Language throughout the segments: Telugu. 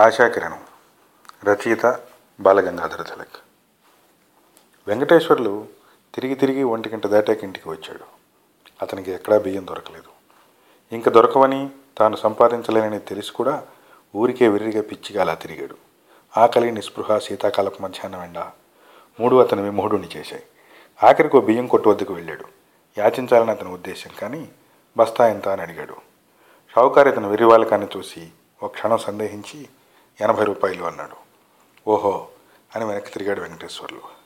ఆశాకిరణం రచయిత బాలగంగాధర తిలక్. వెంకటేశ్వర్లు తిరిగి తిరిగి ఒంటికింట దాటాక ఇంటికి వచ్చాడు. అతనికి ఎక్కడా బియ్యం దొరకలేదు. ఇంక దొరకవని తాను సంపాదించలేనని తెలిసి కూడా ఊరికే విరిగా పిచ్చిగా అలా తిరిగాడు. ఆకలి నిస్పృహ శీతాకాలపు మధ్యాహ్నం ఎండ మూడు అతను విమోహుడిని చేశాయి. ఆఖరికి ఓ బియ్యం కొట్టు వద్దకు వెళ్ళాడు. యాచించాలని అతని ఉద్దేశం కానీ బస్తా ఎంత అని అడిగాడు. షావుకారు ఇతను విరివాలకాన్ని చూసి ఒక క్షణం సందేహించి ఎనభై రూపాయలు అన్నాడు. ఓహో అని వెనక్కి తిరిగాడు వెంకటేశ్వర్లు.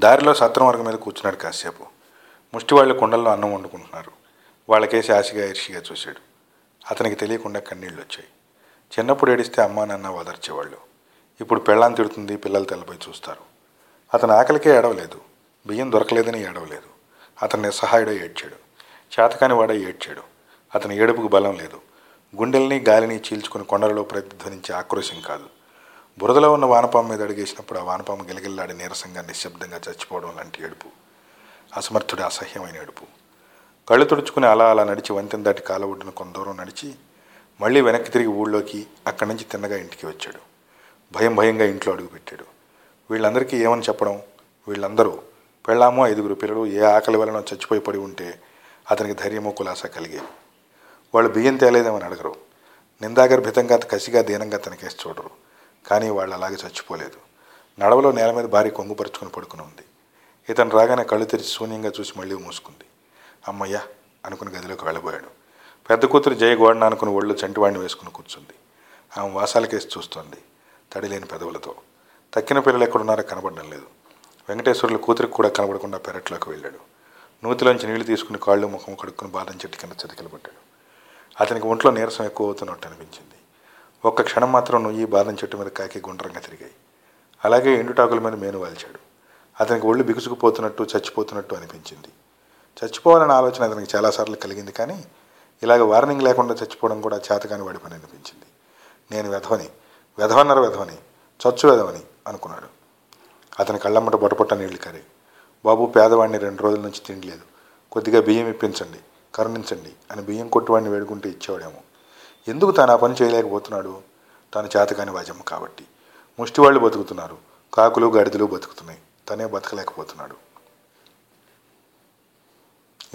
దారిలో సత్రం వర్గం మీద కూర్చున్నాడు కాసేపు. ముష్టి వాళ్ళు కుండల్లో అన్నం వండుకుంటున్నారు. వాళ్ళకేసి ఆశగా ఇర్షిగా చూశాడు. అతనికి తెలియకుండా కన్నీళ్ళు వచ్చాయి చిన్నప్పుడు ఏడిస్తే అమ్మా నాన్న వదర్చేవాళ్ళు. ఇప్పుడు పెళ్ళాం తిడుతుంది పిల్లలు తెల్లబోయి చూస్తారు. అతను ఆకలికే ఏడవలేదు. బియ్యం దొరకలేదని ఏడవలేదు. అతను నిస్సహాయుడో ఏడ్చాడు. చేతకాని వాడో ఏడ్చాడు. అతని ఏడుపుకు బలం లేదు. గుండెల్ని గాలిని చీల్చుకుని కొండలలో ప్రతిధ్వనించే ఆక్రోశం కాదు. బురదలో ఉన్న వానపాము మీద అడిగేసినప్పుడు ఆ వానపాము గిలగిల్లాడి నీరసంగా నిశ్శబ్దంగా చచ్చిపోవడం లాంటి ఏడుపు. అసమర్థుడి అసహ్యమైన ఏడుపు. కళ్ళు తుడుచుకుని అలా అలా నడిచి వంతెన దాటి కాల ఒడ్డున కొంత దూరం నడిచి మళ్ళీ వెనక్కి తిరిగి ఊళ్ళోకి అక్కడి నుంచి తిన్నగా ఇంటికి వచ్చాడు. భయం భయంగా ఇంట్లో అడుగుపెట్టాడు వీళ్ళందరికీ ఏమని చెప్పడం? వీళ్ళందరూ పెళ్ళామో ఐదుగురు పిల్లలు ఏ ఆకలి వలన చచ్చిపోయి పడి ఉంటే అతనికి ధైర్యమో కులాసా కలిగేవి వాళ్ళు బియ్యం తేలేదేమని అడగరు. నిందాగర్భితంగా కసిగా దీనంగా తనకేసి చూడరు. కానీ వాళ్ళు అలాగే చచ్చిపోలేదు. నడవలో నేల మీద భారీ కొంగుపరుచుకుని పడుకుని ఉంది. ఇతను రాగానే కళ్ళు తెరిచి శూన్యంగా చూసి మళ్ళీ మూసుకుంది. అమ్మయ్యా! అనుకుని గదిలోకి వెళ్ళబోయాడు. పెద్ద కూతురు జయ గోడన అనుకుని ఒళ్ళు చంటివాడిని వేసుకుని కూర్చుంది. ఆమె వాసాలకేసి చూస్తోంది. తడి లేని పెదవులతో. తక్కిన పిల్లలు ఎక్కడున్నారో కనబడడం లేదు. వెంకటేశ్వరులు కూతురికి కూడా కనబడకుండా పెరట్లోకి వెళ్ళాడు. నూతిలోంచి నీళ్ళు తీసుకుని కాళ్ళు ముఖం కడుక్కుని బాదం చెట్టు కింద చతికిలబడ్డాడు. అతనికి ఒంట్లో నీరసం ఎక్కువ అవుతున్నట్టు అనిపించింది. ఒక్క క్షణం మాత్రం నువ్వు బాదం చెట్టు మీద కాకి గుండ్రంగా తిరిగాయి. అలాగే ఎండుటాకుల మీద మేను వాల్చాడు. అతనికి ఒళ్ళు బిగుసుకుపోతున్నట్టు చచ్చిపోతున్నట్టు అనిపించింది. చచ్చిపోవాలనే ఆలోచన అతనికి చాలాసార్లు కలిగింది కానీ ఇలాగ వార్నింగ్ లేకుండా చచ్చిపోవడం కూడా చేతకాని వాడి పని అనిపించింది. నేను వెధవని వెధవన్నర వెధవని చచ్చు వెధవని అనుకున్నాడు. అతని కళ్ళమ్మట బొటపొట్ట నీళ్ళు కరే బాబు పేదవాడిని రెండు రోజుల నుంచి తిండి లేదు కొద్దిగా బియ్యం ఇప్పించండి. కరుణించండి అని బియ్యం కొట్టువాడిని వేడుకుంటే ఇచ్చేవాడేమో. ఎందుకు తాను ఆ పని చేయలేకపోతున్నాడు? తాను చేతకాని వాజమ్మ కాబట్టి. ముష్టివాళ్ళు బతుకుతున్నారు. కాకులు గాడిదలు బతుకుతున్నాయి. తనే బతకలేకపోతున్నాడు.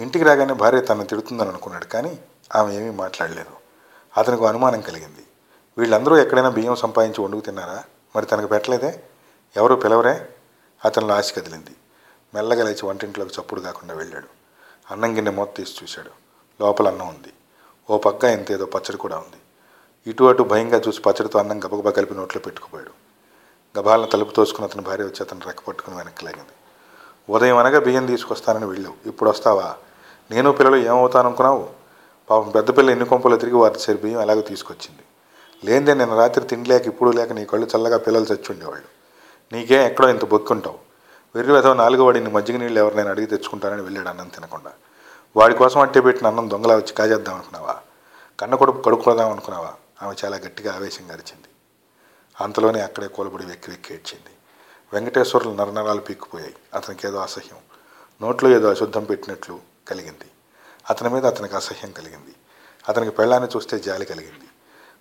ఇంటికి రాగానే భార్య తనను తిడుతుందని అనుకున్నాడు కానీ ఆమె ఏమీ మాట్లాడలేదు. అతనికి అనుమానం కలిగింది. వీళ్ళందరూ ఎక్కడైనా బియ్యం సంపాదించి వండుకు తిన్నారా? మరి తనకు పెట్టలేదే? ఎవరూ పిలవరే? అతనిలో ఆశ కదిలింది. మెల్లగా లేచి వంటింట్లోకి చప్పుడు కాకుండా వెళ్ళాడు. అన్నం గిన్నె మూత తీసి చూశాడు. లోపల అన్నం ఉంది. ఓ పక్క ఎంతేదో పచ్చడి కూడా ఉంది. ఇటు అటు భయంగా చూసి పచ్చడితో అన్నం గబగబా కలిపి నోట్లో పెట్టుకుపోయాడు. గబాలను తలుపు తోసుకుని అతని భార్య వచ్చి అతను రెక్క పట్టుకుని వెనక్కి లాగింది. ఉదయం అనగా బియ్యం తీసుకొస్తానని వెళ్ళావు. ఇప్పుడు వస్తావా? నేను పిల్లలు ఏమవుతాననుకున్నావు? పాపం పెద్ద పిల్ల ఎన్ని కొంపలు తిరిగి వారి చేరి బియ్యం ఎలాగో తీసుకొచ్చింది. లేదే నిన్న రాత్రి తిండి లేక ఇప్పుడు లేక నీ కళ్ళు చల్లగా పిల్లలు చచ్చి ఉండేవాళ్ళు. నీకేం ఎక్కడో ఇంత బొక్కుంటావు? వెర్రి వెధవ నాలుగో వాడిని మజ్జిగ నీళ్ళు ఎవరినైనా అడిగి తెచ్చుకుంటానని వెళ్ళాడు అన్నం తినకుండా. వాడి కోసం అట్టే పెట్టిన అన్నం దొంగలా వచ్చి కాజేద్దాం అనుకున్నావా? కన్న కొడుకు కడుక్కోదాం అనుకున్నావా? ఆమె చాలా గట్టిగా ఆవేశంగా అరిచింది. అంతలోనే అక్కడే కూలబడి వెక్కి వెక్కి ఏడ్చింది. వెంకటేశ్వరులు నరనరాలు పీక్కుపోయాయి. అతనికి ఏదో అసహ్యం. నోట్లో ఏదో అశుద్ధం పెట్టినట్లు కలిగింది. అతని మీద అతనికి అసహ్యం కలిగింది. అతనికి పెళ్ళాన్ని చూస్తే జాలి కలిగింది.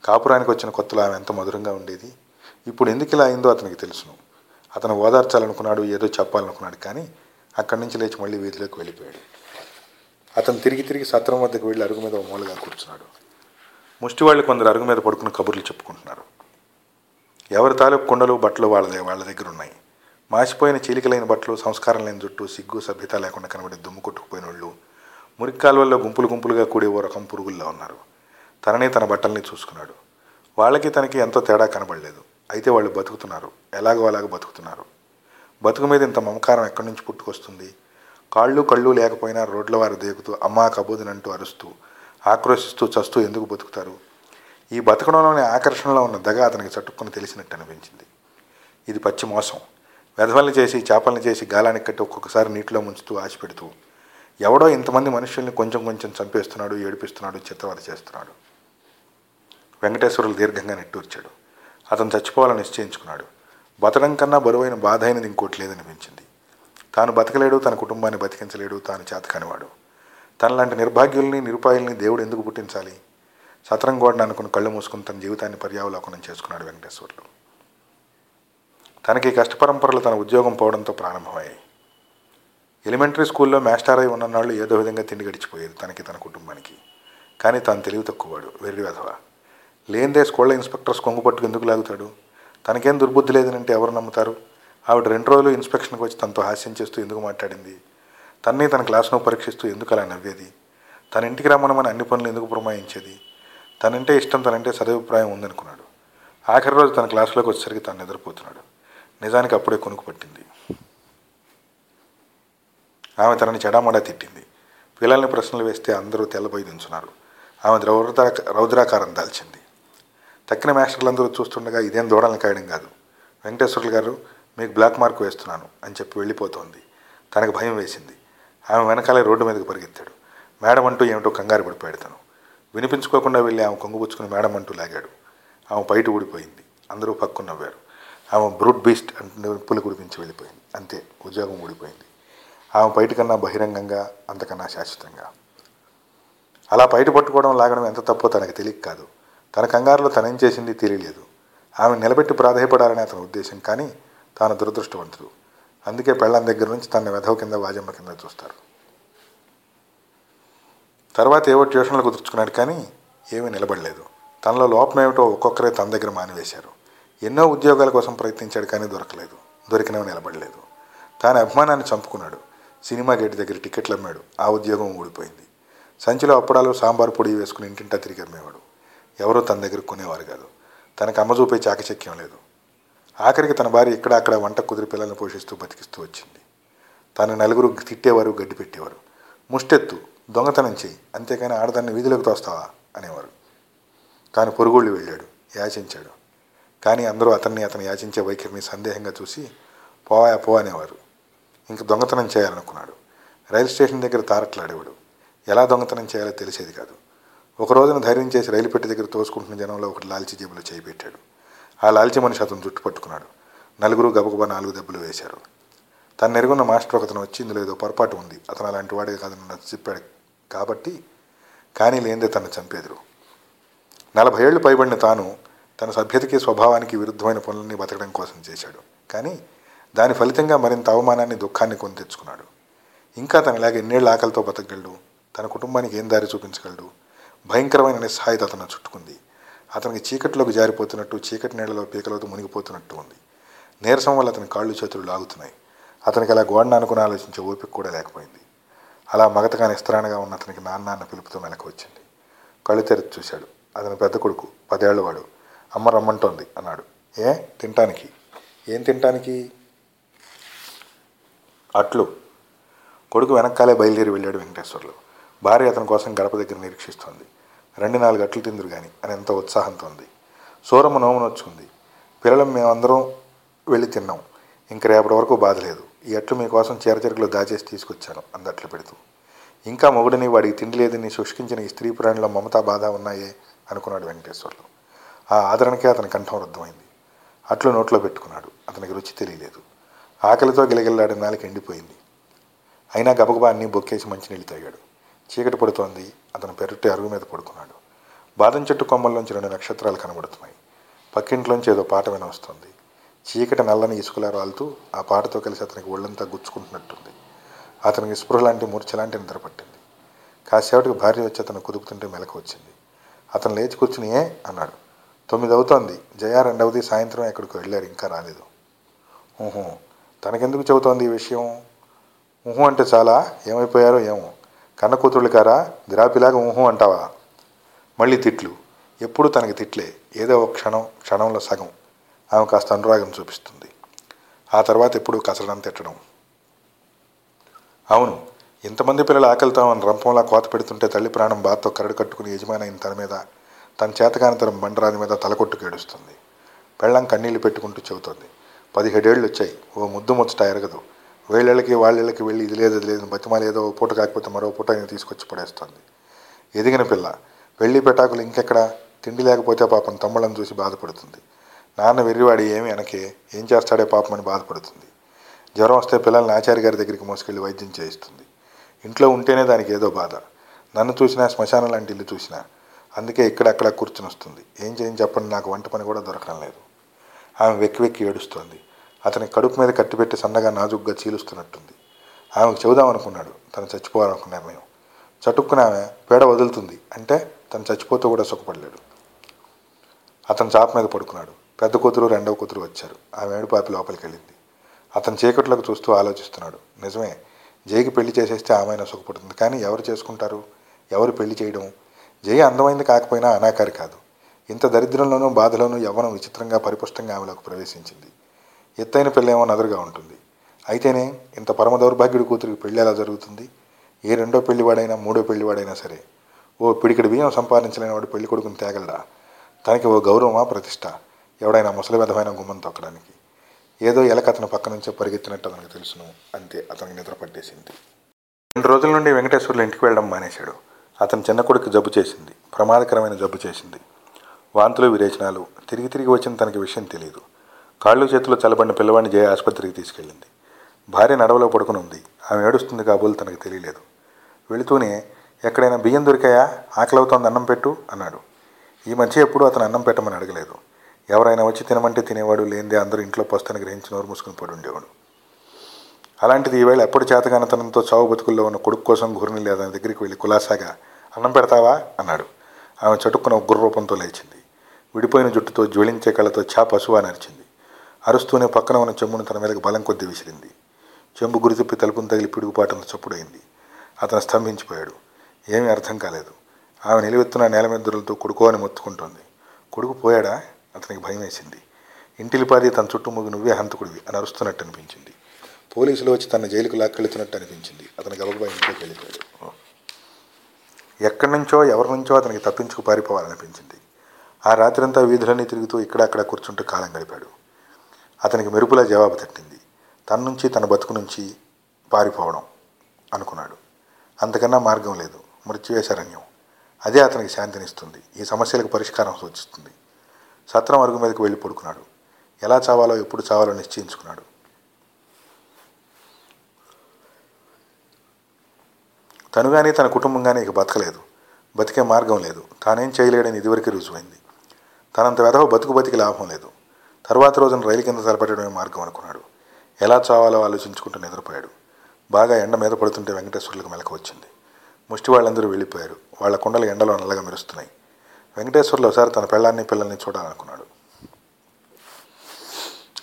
కాపురానికి వచ్చిన కొత్తలో ఆమె ఎంత మధురంగా ఉండేది? ఇప్పుడు ఎందుకు ఇలా అయిందో అతనికి తెలుసును. అతను ఓదార్చాలనుకున్నాడు ఏదో చెప్పాలనుకున్నాడు కానీ అక్కడి నుంచి లేచి మళ్ళీ వీధిలోకి వెళ్ళిపోయాడు. అతను తిరిగి తిరిగి సత్రం వద్దకు వెళ్ళి అరుగు మీద మూలగా కూర్చున్నాడు. ముష్టి వాళ్ళు కొందరు అరుగు మీద పడుకుని కబుర్లు చెప్పుకుంటున్నారు. ఎవరి తాలూకు కుండలు బట్టలు వాళ్ళ వాళ్ళ దగ్గర ఉన్నాయి. మాసిపోయిన చీలికలైన బట్టలు సంస్కారం లేని జుట్టు సిగ్గు సభ్యత లేకుండా కనబడి దుమ్ము కొట్టుకుపోయిన వాళ్ళు మురికి కాలువల్లో గుంపులు గుంపులుగా కూడే ఓ రకం పురుగుల్లో ఉన్నారు. తననే తన బట్టల్ని చూసుకున్నాడు. వాళ్ళకి తనకి ఎంతో తేడా కనబడలేదు. అయితే వాళ్ళు బతుకుతున్నారు. ఎలాగో అలాగ బతుకుతున్నారు. బతుకు మీద ఇంత మమకారం ఎక్కడి నుంచి పుట్టుకొస్తుంది? కాళ్ళు కళ్ళు లేకపోయినా రోడ్ల వారు దేకుతూ అమ్మా కబోదినంటూ అరుస్తూ ఆక్రోశిస్తూ చస్తూ ఎందుకు బతుకుతారు? ఈ బతకడంలోని ఆకర్షణలో ఉన్న దగ అతనికి చట్టుకుని తెలిసినట్టు అనిపించింది. ఇది పచ్చి మోసం. వెధవల్ని చేసి చేపల్ని చేసి గాలానికి కట్టి ఒక్కొక్కసారి నీటిలో ముంచుతూ ఆశపెడుతూ ఎవడో ఇంతమంది మనుషుల్ని కొంచెం కొంచెం చంపేస్తున్నాడు ఏడిపిస్తున్నాడు చిత్రవద చేస్తున్నాడు. వెంకటేశ్వరులు దీర్ఘంగా నిట్టూర్చాడు. అతను చచ్చిపోవాలని నిశ్చయించుకున్నాడు. బతడం కన్నా బరువైన బాధ అయినది ఇంకోటి లేదనిపించింది. తాను బతకలేడు తన కుటుంబాన్ని బతికించలేడు తాను చేతకానివాడు. తనలాంటి నిర్భాగ్యుల్ని నిరుపాయుల్ని దేవుడు ఎందుకు పుట్టించాలి? సతరంగోడని అనుకుని కళ్ళు మూసుకుని తన జీవితాన్ని పర్యావలోకనం చేసుకున్నాడు వెంకటేశ్వర్లు. తనకి కష్టపరంపరలు తన ఉద్యోగం పోవడంతో ప్రారంభమయ్యాయి. ఎలిమెంటరీ స్కూల్లో మాస్టర్ అయి ఉన్ననాళ్ళు ఏదో విధంగా తిండి గడిచిపోయేది తనకి తన కుటుంబానికి. కానీ తాను తెలివి తక్కువవాడు వెర్రి వెధవ. లేనిదే స్కూళ్ళ ఇన్స్పెక్టర్స్ కొంగు పట్టుకు ఎందుకు లాగుతాడు? తనకేం దుర్బుద్ధి లేదనంటే ఎవరు నమ్ముతారు? ఆవిడ రెండు రోజులు ఇన్స్పెక్షన్కి వచ్చి తనతో హాస్యం చేస్తూ ఎందుకు మాట్లాడింది? తన్ని తన క్లాస్ను పరీక్షిస్తూ ఎందుకు అలా నవ్వేది? తన ఇంటికి రమ్మనమని అన్ని పనులు ఎందుకు పురమాయించేది? తనంటే ఇష్టం తనంటే సదభిప్రాయం ఉందనుకున్నాడు. ఆఖరి రోజు తన క్లాసులోకి వచ్చేసరికి తను నిద్రపోతున్నాడు. నిజానికి అప్పుడే కొనుక్కు పట్టింది. ఆమె తనని చెడామడా తిట్టింది. పిల్లల్ని ప్రశ్నలు వేస్తే అందరూ తెల్లబోయి దించున్నారు. ఆమె రౌద్రా రౌద్రాకారం దాల్చింది. తక్కిన మాస్టర్లందరూ చూస్తుండగా ఇదేం దూడల్ని కాయడం కాదు. వెంకటేశ్వర్లు గారు మీకు బ్లాక్ మార్క్ వేస్తున్నాను అని చెప్పి వెళ్ళిపోతోంది. తనకు భయం వేసింది. ఆమె వెనకాలే రోడ్డు మీదకి పరిగెత్తాడు. మేడం అంటూ ఏమిటో కంగారు పడిపోయాడు తను. వినిపించుకోకుండా వెళ్ళి ఆమె కొంగుపుచ్చుకుని మేడం అంటూ లాగాడు. ఆమె బయట ఊడిపోయింది. అందరూ పక్కు నవ్వారు. ఆమె బ్రూట్ బీస్ట్ అంటూ పులి కురిపించి వెళ్ళిపోయింది. అంతే ఉద్యోగం ఊడిపోయింది. ఆమె బయట కన్నా బహిరంగంగా అంతకన్నా శాశ్వతంగా. అలా బయట పట్టుకోవడం లాగడం ఎంత తప్పో తనకు తెలియక కాదు. తన కంగారులో తనేం చేసింది తెలియలేదు. ఆమె నిలబెట్టి ప్రాధాయపడాలని అతని ఉద్దేశం కానీ తాను దురదృష్టవంతుడు. అందుకే పెళ్ళాం దగ్గర నుంచి తన వెధవ కింద వాజమ్మ కింద చూస్తారు. తర్వాత ఏవో ట్యూషన్లు కుదుర్చుకున్నాడు కానీ ఏమీ నిలబడలేదు. తనలో లోపం ఏమిటో ఒక్కొక్కరే తన దగ్గర మానివేశారు. ఎన్నో ఉద్యోగాల కోసం ప్రయత్నించాడు కానీ దొరకలేదు. దొరికినవి నిలబడలేదు. తాను అభిమానాన్ని చంపుకున్నాడు. సినిమా గేట్ దగ్గర టికెట్లు అమ్మాడు. ఆ ఉద్యోగం ఊడిపోయింది. సంచిలో అప్పడాలు సాంబార్ పొడి వేసుకుని ఇంటింటా తిరిగి అమ్మేవాడు. ఎవరూ తన దగ్గర కొనేవారు కాదు. తనకు అమ్మ చూపే చాకచక్యం లేదు. ఆఖరికి తన భార్య ఇక్కడ అక్కడ వంట కుదిరి పిల్లల్ని పోషిస్తూ బతికిస్తూ వచ్చింది. తన నలుగురు తిట్టేవారు గడ్డి పెట్టేవారు. ముష్టెత్తు దొంగతనం చేయి అంతేకాని ఆడదాన్ని వీధిలోకి తోస్తావా? అనేవారు. తాను పొరుగుళ్ళు వెళ్ళాడు యాచించాడు. కానీ అందరూ అతన్ని అతను యాచించే వైఖరిని సందేహంగా చూసి పోవా పో అనేవారు. ఇంక దొంగతనం చేయాలనుకున్నాడు. రైలు స్టేషన్ దగ్గర తారట్లాడేవాడు. ఎలా దొంగతనం చేయాలో తెలిసేది కాదు. ఒక రోజున ధైర్యం చేసి రైలు పెట్టి దగ్గర తోసుకుంటున్న జనంలో ఒకటి లాల్చి జేబులో చేయి పెట్టాడు. ఆ లాల్చి మనిషి అతను జుట్టు పట్టుకున్నాడు. నలుగురు గబగబా నాలుగు దెబ్బలు వేశారు. తను ఎరుగున్న మాస్టర్ ఒకతను వచ్చి ఇందులో ఏదో పొరపాటు ఉంది. అతను అలాంటి వాడే కాదని చెప్పాడు కాబట్టి కానీ లేనిదే తను చంపేదురు. నలభై ఏళ్ళు పైబడిన తాను తన సభ్యతకి స్వభావానికి విరుద్ధమైన పనులన్నీ బతకడం కోసం చేశాడు. కానీ దాని ఫలితంగా మరింత అవమానాన్ని దుఃఖాన్ని కొని తెచ్చుకున్నాడు. ఇంకా తను ఇలాగ ఎన్నేళ్ళ ఆకలితో బతకగలడు? తన కుటుంబానికి ఏం దారి చూపించగలడు? భయంకరమైన నిస్సహాయత అతను చుట్టుకుంది. అతనికి చీకటిలోకి జారిపోతున్నట్టు చీకటి నీళ్ళలో పీకలతో మునిగిపోతున్నట్టు ఉంది. నీరసం వల్ల అతని కాళ్ళు చేతులు లాగుతున్నాయి. అతనికి అలా గోడను అనుకుని ఆలోచించే ఓపిక కూడా లేకపోయింది. అలా మగతగా నిస్త్రాణగా ఉన్న అతనికి నాన్న అన్న పిలుపుతో మెలకు వచ్చింది. కళ్ళు తెరిచి చూశాడు. అతని పెద్ద కొడుకు పదేళ్ళవాడు. అమ్మ రమ్మంటోంది అన్నాడు. ఏ? తినటానికి. ఏం తినటానికి? అట్లు. కొడుకు వెనకాలే బయలుదేరి వెళ్ళాడు వెంకటేశ్వర్లు. భార్య అతని కోసం గడప దగ్గర నిరీక్షిస్తోంది. రెండు నాలుగు అట్లు తిందురు కానీ అని ఎంతో ఉత్సాహంతో ఉంది సూరమ్మ నోము పిల్లలు మేమందరం వెళ్ళి తిన్నాం. ఇంక రేపటి వరకు బాధ లేదు. ఈ అట్లు మీకోసం చీరచరికలు దాచేసి తీసుకొచ్చాను అందట్లు పెడుతూ. ఇంకా మొగుడిని వాడికి తిండి లేదని శుష్కించిన ఈ స్త్రీ పురాణిలో మమతా బాధ ఉన్నాయే అనుకున్నాడు వెంకటేశ్వర్లు. ఆ ఆదరణకే అతని కంఠం రుద్ధమైంది అట్లు నోట్లో పెట్టుకున్నాడు. అతనికి రుచి తెలియలేదు. ఆకలితో గిలగిల్లాడిన నాలుగు ఎండిపోయింది. అయినా గబగబా అన్నీ బొక్కేసి మంచినీళ్ళు తాగాడు. చీకటి పడుతోంది. అతను పెరటి అరుగు మీద పడుకున్నాడు. బాదం చెట్టు కొమ్మల్లోంచి రెండు నక్షత్రాలు కనబడుతున్నాయి. పక్కింట్లోంచి ఏదో పాట వినవస్తుంది. చీకటి నల్లని ఇసుకలా రాలుతూ ఆ పాటతో కలిసి అతనికి ఒళ్ళంతా గుచ్చుకుంటున్నట్టుంది. అతనికి స్పృహ లాంటి మూర్ఛలాంటి నిద్ర పట్టింది. కాసేపటికి భార్య వచ్చి అతను కుదుపుతుంటే మెలకు వచ్చింది. అతను లేచి కూర్చుని ఏ? అన్నాడు. తొమ్మిది అవుతోంది. జయా రెండవది సాయంత్రం ఎక్కడికి వెళ్ళారు. ఇంకా రాలేదు. ఊహూ. తనకెందుకు చెబుతోంది ఈ విషయం? ఊహూ అంటే చాలా. ఏమైపోయారో ఏమో. కన్న కూతుళ్ళు కారా దిరాపిలాగా ఊహం అంటావా? మళ్ళీ తిట్లు. ఎప్పుడు తనకి తిట్లే. ఏదో ఒక క్షణం క్షణంలో సగం. ఆమె కాస్త అనురాగం చూపిస్తుంది. ఆ తర్వాత ఎప్పుడూ కసడం తిట్టడం. అవును ఇంతమంది పిల్లలు ఆకలితో రంపంలా కోత పెడుతుంటే తల్లి ప్రాణం బాధతో కరడు కట్టుకుని యజమాని అయిన తన మీద తన చేతకానంతరం బండరాజు మీద తలకొట్టుకు ఏడుస్తుంది పెళ్ళం కన్నీళ్ళు పెట్టుకుంటూ చెబుతోంది. పదిహేడేళ్ళు వచ్చాయి ఓ ముద్దు ముచ్చట ఎరగదు. వేళ్ళకి వాళ్ళకి వెళ్ళి ఇది లేదు అది లేదు బతిమాలేదో ఏదో పూట కాకపోతే మరో పూట ఆయన తీసుకొచ్చి పడేస్తుంది. ఎదిగిన పిల్ల వెళ్ళి పెటాకులు ఇంకెక్కడ? తిండి లేకపోతే పాపం తమ్ముళ్ళని చూసి బాధపడుతుంది. నాన్న వెర్రివాడి ఏమి వెనకే ఏం చేస్తాడే పాపం అని బాధపడుతుంది. జ్వరం వస్తే పిల్లల్ని ఆచార్య గారి దగ్గరికి మోసుకెళ్ళి వైద్యం చేయిస్తుంది. ఇంట్లో ఉంటేనే దానికి ఏదో బాధ. నన్ను చూసినా శ్మశానం లాంటి ఇల్లు చూసినా అందుకే ఇక్కడక్కడ కూర్చుని వస్తుంది ఏం చేయని చెప్పండి నాకు వంట పని కూడా దొరకడం లేదు. ఆమె వెక్కి వెక్కి ఏడుస్తోంది. అతని కడుపు మీద కట్టిపెట్టి సన్నగా నాజుగ్గా చీలుస్తున్నట్టుంది. ఆమెకు చెబుదామనుకున్నాడు తను చచ్చిపోవాలనుకున్న నిర్ణయం. చటుక్కున ఆమె పేడ వదులుతుంది అంటే తను చచ్చిపోతూ కూడా సుఖపడలేడు. అతను చాప మీద పడుకున్నాడు. పెద్ద కూతురు రెండవ కూతురు వచ్చారు. ఆమె ఏడుపాపి లోపలికి వెళ్ళింది. అతను చీకట్లోకి చూస్తూ ఆలోచిస్తున్నాడు. నిజమే జైకి పెళ్ళి చేసేస్తే ఆమె సుఖపడుతుంది. కానీ ఎవరు చేసుకుంటారు? ఎవరు పెళ్ళి చేయడం? జయ అందమైంది కాకపోయినా అనాకారి కాదు. ఇంత దరిద్రంలోనూ బాధలోనూ యవ్వనం విచిత్రంగా పరిపుష్టంగా ఆమెలోకి ప్రవేశించింది. ఎత్తైన పెళ్ళేమో నదురుగా ఉంటుంది. అయితేనే ఇంత పరమ దౌర్భాగ్యుడి కూతురికి పెళ్ళి ఎలా జరుగుతుంది? ఏ రెండో పెళ్ళివాడైనా మూడో పెళ్ళివాడైనా సరే ఓ పిడికిడి బియ్యం సంపాదించలేని వాడు పెళ్ళి కొడుకుని తేగలడా? తనకి ఓ గౌరవమా ప్రతిష్ట ఎవడైనా ముసలి విధమైన గుమ్మం తొక్కడానికి. ఏదో ఎలక అతని పక్క నుంచే పరిగెత్తినట్టు అతనికి తెలుసును. అంతే అతనికి నిద్ర పట్టేసింది. రెండు రోజుల నుండి వెంకటేశ్వర్లు ఇంటికి వెళ్ళడం మానేశాడు. అతని చిన్న కొడుకు జబ్బు చేసింది. ప్రమాదకరమైన జబ్బు చేసింది. వాంతులు విరేచనాలు తిరిగి తిరిగి వచ్చిన తనకి విషయం తెలియదు కాళ్ళు చేతులు చల్లబడిన పిల్లవాడిని జయ ఆసుపత్రికి తీసుకెళ్ళింది. భార్య నడవలో పడుకుని ఉంది. ఆమె ఏడుస్తుంది కాబోలు తనకు తెలియలేదు. వెళుతూనే ఎక్కడైనా బియ్యం దొరికాయా? ఆకలవుతోంది అన్నం పెట్టు అన్నాడు. ఈ మధ్య ఎప్పుడు అతను అన్నం పెట్టమని అడగలేదు. ఎవరైనా వచ్చి తినమంటే తినేవాడు లేనిదే అందరూ ఇంట్లో పస్తని గ్రహించి నోరు మూసుకుని పడి ఉండేవాడు. అలాంటిది ఈవేళ ఎప్పుడు చేతగానతనంతో చావు బతుకుల్లో ఉన్న కొడుకు కోసం గురిని లేదని దగ్గరికి వెళ్ళి కులాసాగా అన్నం పెడతావా? అన్నాడు. ఆమె చటుక్కున గుర్రూపంతో లేచింది. విడిపోయిన జుట్టుతో జ్వలించే కళ్ళతో చా పశువా నరిచింది అరుస్తూనే పక్కన ఉన్న చెంబును తన మీదకి బలం కొద్ది విసిరింది. చెంబు గురితిప్పి తలుపును తగిలి పిడుగుపాటంతో చప్పుడైంది అతను స్తంభించిపోయాడు. ఏమీ అర్థం కాలేదు. ఆమె నిలువెత్తున నేల మీద దురలతో కొడుకో అని మొత్తుకుంటోంది. కొడుకు పోయాడా? అతనికి భయం వేసింది ఇంటిలిపాది తన చుట్టూ ముగ్గు నువ్వే హంతకుడివి అని అరుస్తున్నట్టు అనిపించింది. పోలీసులు వచ్చి తన జైలుకు లాక్కెళ్తున్నట్టు అనిపించింది. అతను గబగబా ఇంట్లోకి వెళ్ళిపోయాడు. ఎక్కడి నుంచో ఎవరి నుంచో అతనికి తప్పించుకు పారిపోవాలనిపించింది. ఆ రాత్రంతా వీధులన్నీ తిరుగుతూ ఇక్కడ అక్కడ కూర్చుంటూ కాలం గడిపాడు. అతనికి మెరుపులా జవాబు తట్టింది. తన నుంచి తన బతుకు నుంచి పారిపోవడం అనుకున్నాడు. అంతకన్నా మార్గం లేదు. మృత్యువే శరణ్యం అదే అతనికి శాంతినిస్తుంది. ఈ సమస్యలకు పరిష్కారం సూచిస్తుంది. సత్రం అరుగు మీదకి వెళ్ళి పడుకున్నాడు. ఎలా చావాలో ఎప్పుడు చావాలో నిశ్చయించుకున్నాడు. తను కానీ తన కుటుంబం కానీ ఇక బతకలేదు. బతికే మార్గం లేదు. తానేం చేయలేడని ఇదివరకు రుజువైంది. తనంత వెధవ బతుకు బతికి లాభం లేదు. తర్వాత రోజున రైలు కింద తలపెట్టడమే మార్గం అనుకున్నాడు. ఎలా చావాలో ఆలోచించుకుంటూ నిద్రపోయాడు. బాగా ఎండ మీద పడుతుంటే వెంకటేశ్వర్లకు మెలకు వచ్చింది. ముష్టి వాళ్ళందరూ వెళ్ళిపోయారు. వాళ్ళ కుండలు ఎండలో నల్లగా మెరుస్తున్నాయి. వెంకటేశ్వర్లు ఒకసారి తన పెళ్ళాన్ని పిల్లల్ని చూడాలనుకున్నాడు.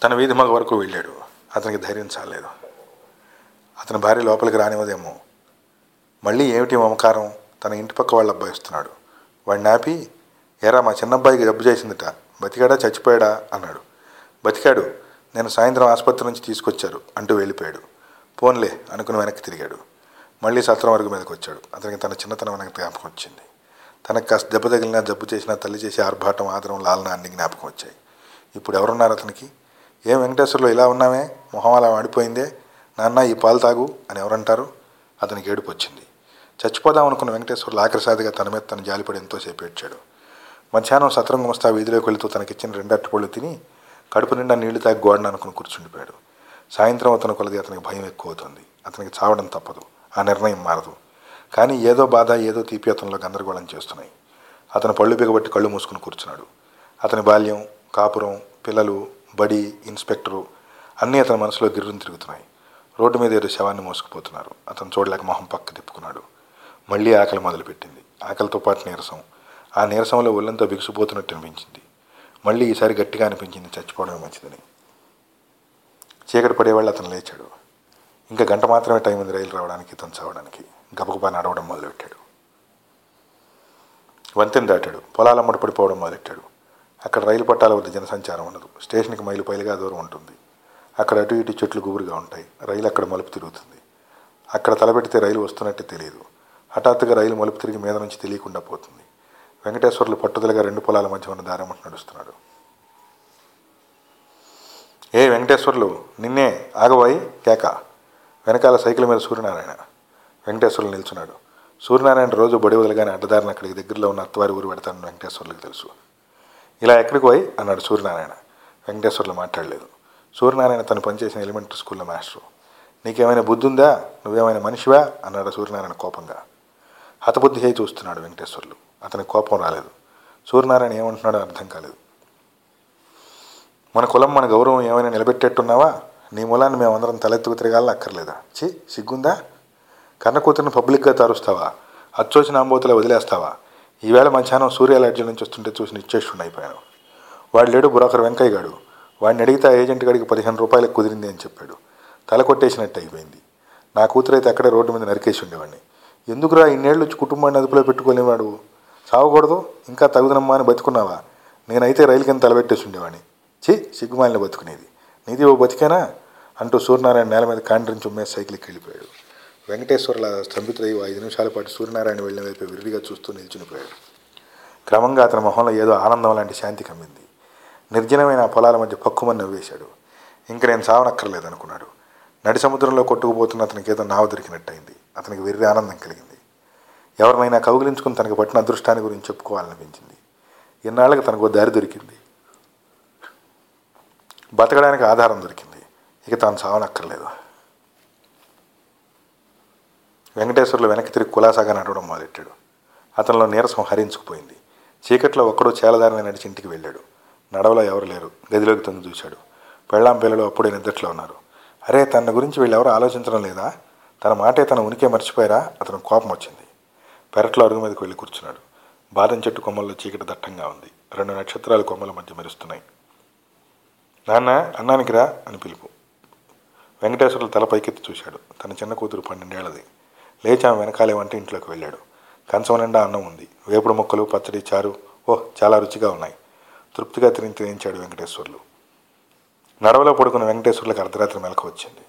తన వీధి మగ వరకు వెళ్ళాడు. అతనికి ధైర్యం చాలేదు అతని భార్య లోపలికి రానివ్వదేమో. మళ్ళీ ఏమిటి మమకారం? తన ఇంటి పక్క వాళ్ళ అబ్బాయి వస్తున్నాడు. వాడిని ఆపి ఎరా మా చిన్నబ్బాయికి జబ్బు చేసిందిట. బతికాడా చచ్చిపోయాడా? అన్నాడు. బతికాడు. నేను సాయంత్రం ఆసుపత్రి నుంచి తీసుకొచ్చారు. అంటూ వెళ్ళిపోయాడు. పోన్లే అనుకుని వెనక్కి తిరిగాడు. మళ్ళీ సత్రం వరకు మీదకి వచ్చాడు. అతనికి తన చిన్నతనం వెనక్కి జ్ఞాపకం వచ్చింది. తనకు కాస్త దెబ్బ తగిలినా జబ్బు చేసినా తల్లి చేసే ఆర్భాటం ఆదరం లాలన అన్ని జ్ఞాపకం వచ్చాయి. ఇప్పుడు ఎవరున్నారు అతనికి? ఏం వెంకటేశ్వర్లో ఇలా ఉన్నామే మొహం అలా ఆడిపోయిందే నాన్న ఈ పాలు తాగు అని ఎవరంటారు? అతనికి ఏడుపు వచ్చింది. చచ్చిపోదాం అనుకున్న వెంకటేశ్వర్లు ఆఖరిసాదిగా తన మీద తను జాలిపడి ఎంతోసేపు ఏడ్చాడు. మధ్యాహ్నం సత్రం గుమస్తా వీధిలోకి వెళుతూ తనకిచ్చిన రెండు అట్టుపళ్ళు తిని కడుపు నిండా నీళ్ళు తాగి గోడను అనుకుని కూర్చుండిపోయాడు. సాయంత్రం అతను కొలది అతనికి భయం ఎక్కువ అవుతుంది అతనికి చావడం తప్పదు. ఆ నిర్ణయం మారదు. కానీ ఏదో బాధ ఏదో తీపి అతనిలో గందరగోళం చేస్తున్నాయి. అతను పళ్ళు బిగబట్టి కళ్ళు మూసుకుని కూర్చున్నాడు. అతని బాల్యం కాపురం పిల్లలు బడి ఇన్స్పెక్టరు అన్నీ అతని మనసులో గిర్రుని తిరుగుతున్నాయి. రోడ్డు మీద ఏదో శవాన్ని మోసుకుపోతున్నారు. అతను చూడలేక మొహం పక్క తిప్పుకున్నాడు. మళ్ళీ ఆకలి మొదలుపెట్టింది. ఆకలితో పాటు నీరసం. ఆ నీరసంలో ఒళ్ళంతో బిగుసిపోతున్నట్టు అనిపించింది. మళ్ళీ ఈసారి గట్టిగా అనిపించింది చచ్చిపోవడమే మంచిదని. చీకటి పడేవాళ్ళు అతను లేచాడు. ఇంకా గంట మాత్రమే టైం ఉంది రైలు రావడానికి ఇతను చావడానికి. గబగబా నడవడం మొదలుపెట్టాడు. వంతెన దాటాడు. పొలాల అమ్మడి పడిపోవడం మొదలెట్టాడు. అక్కడ రైలు పట్టాల వద్ద జనసంచారం ఉండదు. స్టేషన్కి మైలు పైలుగా దూరం ఉంటుంది. అక్కడ అటు ఇటు చెట్లు గుబురుగా ఉంటాయి. రైలు అక్కడ మలుపు తిరుగుతుంది. అక్కడ తలపెడితే రైలు వస్తున్నట్టు తెలియదు. హఠాత్తుగా రైలు మలుపు తిరిగి మీద నుంచి తెలియకుండా పోతుంది. వెంకటేశ్వర్లు పట్టుదలగా రెండు పొలాల మధ్య ఉన్న దారమ్మటి నడుస్తున్నాడు. ఏ వెంకటేశ్వర్లు నిన్నే ఆగబోయి కేక. వెనకాల సైకిల్ మీద సూర్యనారాయణ. వెంకటేశ్వర్లు నిల్చున్నాడు. సూర్యనారాయణ రోజు బడి వదలగానే అడ్డదారిని అక్కడికి దగ్గరలో ఉన్న అత్తవారి ఊరు పెడతానని వెంకటేశ్వర్లకు తెలుసు. ఇలా ఎక్కడికి పోయి? అన్నాడు సూర్యనారాయణ. వెంకటేశ్వర్లు మాట్లాడలేదు. సూర్యనారాయణ తను పనిచేసిన ఎలిమెంటరీ స్కూల్లో మాస్టరు. నీకేమైనా బుద్ధి ఉందా నువ్వేమైనా మనిషివా? అన్నాడు సూర్యనారాయణ కోపంగా. హతబుద్ధి అయి చూస్తున్నాడు వెంకటేశ్వర్లు. అతనికి కోపం రాలేదు. సూర్యనారాయణ ఏమంటున్నాడో అర్థం కాలేదు. మన కులం మన గౌరవం ఏమైనా నిలబెట్టేట్టున్నావా? నీ మూలాన్ని మేమందరం తలెత్తుకు తిరగాలని అక్కర్లేదా? చి సిగ్గుందా? కన్నకూతురిని పబ్లిక్గా తారుస్తావా? అచ్చోసిన ఆంబోతులో వదిలేస్తావా? ఈవేళ మధ్యాహ్నం సూర్య అలర్జీ నుంచి వస్తుంటే చూసి నిశ్చేష్టుని అయిపోయాను. వాడు లేడు బ్రోకర్ వెంకయ్య గాడు. వాడిని అడిగితే ఆ ఏజెంట్ గడికి పదిహేను రూపాయలకు కుదిరింది అని చెప్పాడు. తల కొట్టేసినట్టు అయిపోయింది. నా కూతురైతే అక్కడే రోడ్డు మీద నరికేసి ఉండేవాడిని. ఎందుకురా ఇన్నేళ్ళు వచ్చి కుటుంబాన్ని అదుపులో పెట్టుకోలేవాడు చావకూడదు ఇంకా తగుదనమ్మా అని బతుకున్నావా? నేనైతే రైలు కింద తలబెట్టేసి ఉండేవాడిని. చి సిగ్గుమాలిన బతుకునేది. నీది ఓ బతికేనా? అంటూ సూర్యనారాయణ నేల మీద కాండ్రించి ఉమ్మేసి సైకిల్కి వెళ్ళిపోయాడు. వెంకటేశ్వర్ల స్తంభితుడై ఐదు నిమిషాల పాటు సూర్యనారాయణ వెళ్ళిన వైపు విరిడిగా చూస్తూ నిల్చునిపోయాడు క్రమంగా అతని మొహంలో ఏదో ఆనందం లాంటి శాంతి కమ్మింది. నిర్జనమైన ఆ పొలాల మధ్య పక్కుమని నవ్వేశాడు. ఇంక నేను సావనక్కర్లేదు అనుకున్నాడు. నడి సముద్రంలో కొట్టుకుపోతున్న అతనికి ఏదో నావ దొరికినట్టయింది. అతనికి వెర్రి ఆనందం కలిగింది. ఎవరినైనా కౌగిలించుకుని తనకు పట్టిన అదృష్టాన్ని గురించి చెప్పుకోవాలనిపించింది. ఇన్నాళ్ళకి తనకు ఓ దారి దొరికింది. బతకడానికి ఆధారం దొరికింది. ఇక తాను సావనక్కర్లేదు వెంకటేశ్వర్లు వెనక్కి తిరిగి కులాసాగా నడవడం మొదలెట్టాడు. అతనిలో నీరసం హరించుకుపోయింది. చీకట్లో ఒక్కడో చేలదారిని నడిచి ఇంటికి వెళ్ళాడు. నడవలో ఎవరు లేరు. గదిలోకి తొంగి చూశాడు. పెళ్ళాం పిల్లలు అప్పుడే నిద్రట్లో ఉన్నారు. అరే తన గురించి వీళ్ళెవరూ ఆలోచించడం లేదా? తన మాటే తన ఉనికి మర్చిపోయారా? అతను కోపం వచ్చింది. పెరట్లో అరుగు మీదకి వెళ్ళి కూర్చున్నాడు. బాదం చెట్టు కొమ్మల్లో చీకటి దట్టంగా ఉంది. రెండు నక్షత్రాలు కొమ్మల మధ్య మెరుస్తున్నాయి. నాన్న అన్నానికి రా అని పిలుపు. వెంకటేశ్వరులు తల పైకెత్తి చూశాడు. తన చిన్న కూతురు పన్నెండేళ్ళది. లేచి ఆమె వెనకాలే వంట ఇంట్లోకి వెళ్ళాడు. కంచం నిండా అన్నం ఉంది. వేపుడు ముక్కలు పచ్చడి చారు ఓహ్ చాలా రుచిగా ఉన్నాయి. తృప్తిగా తిని తినించాడు వెంకటేశ్వర్లు. నడవలో పడుకున్న వెంకటేశ్వర్లకు అర్ధరాత్రి మెలకు వచ్చింది.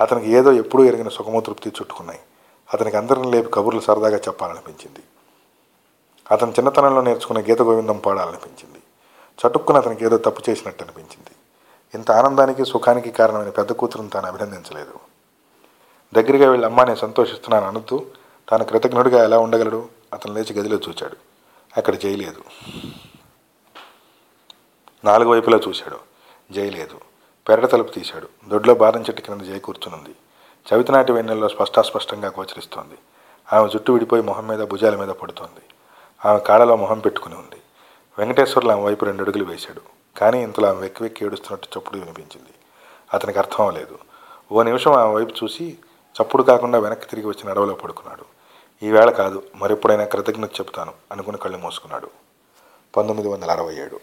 అతనికి ఏదో ఎప్పుడూ ఎరిగిన సుఖము తృప్తి చుట్టుకున్నాయి. అతనికి అందరిని లేపి కబుర్లు సరదాగా చెప్పాలనిపించింది. అతను చిన్నతనంలో నేర్చుకున్న గీత గోవిందం పాడాలనిపించింది. చటుక్కున అతనికి ఏదో తప్పు చేసినట్టు అనిపించింది ఇంత ఆనందానికి సుఖానికి కారణమైన పెద్ద కూతురును తాను అభినందించలేదు. దగ్గరగా వెళ్ళి అమ్మా నేను సంతోషిస్తున్నాను అనొద్దు. తాను కృతజ్ఞుడిగా ఎలా ఉండగలడు? అతను లేచి గదిలో చూచాడు. అక్కడ జయలేదు. నాలుగు వైపులా చూశాడు. జయలేదు. పెరట తలుపు తీశాడు. దొడ్లో బాదం చెట్టు కింద జై కూర్చునుంది. చవితినాటి వెన్నెల్లో స్పష్టాస్పష్టంగా గోచరిస్తోంది. ఆమె జుట్టు విడిపోయి మొహం మీద భుజాల మీద పడుతోంది. ఆమె కాళ్ళలో మొహం పెట్టుకుని ఉంది. వెంకటేశ్వర్లు ఆమె వైపు రెండు అడుగులు వేశాడు. కానీ ఇంతలో ఆమె వెక్కి వెక్కి ఏడుస్తున్నట్టు చప్పుడు వినిపించింది. అతనికి అర్థం లేదు. ఓ నిమిషం ఆమె వైపు చూసి చప్పుడు కాకుండా వెనక్కి తిరిగి వచ్చి నడవలో పడుకున్నాడు. ఈవేళ కాదు మరెప్పుడైనా కృతజ్ఞత చెప్తాను అనుకుని కళ్ళు మూసుకున్నాడు. పంతొమ్మిది వందల అరవై ఏడు.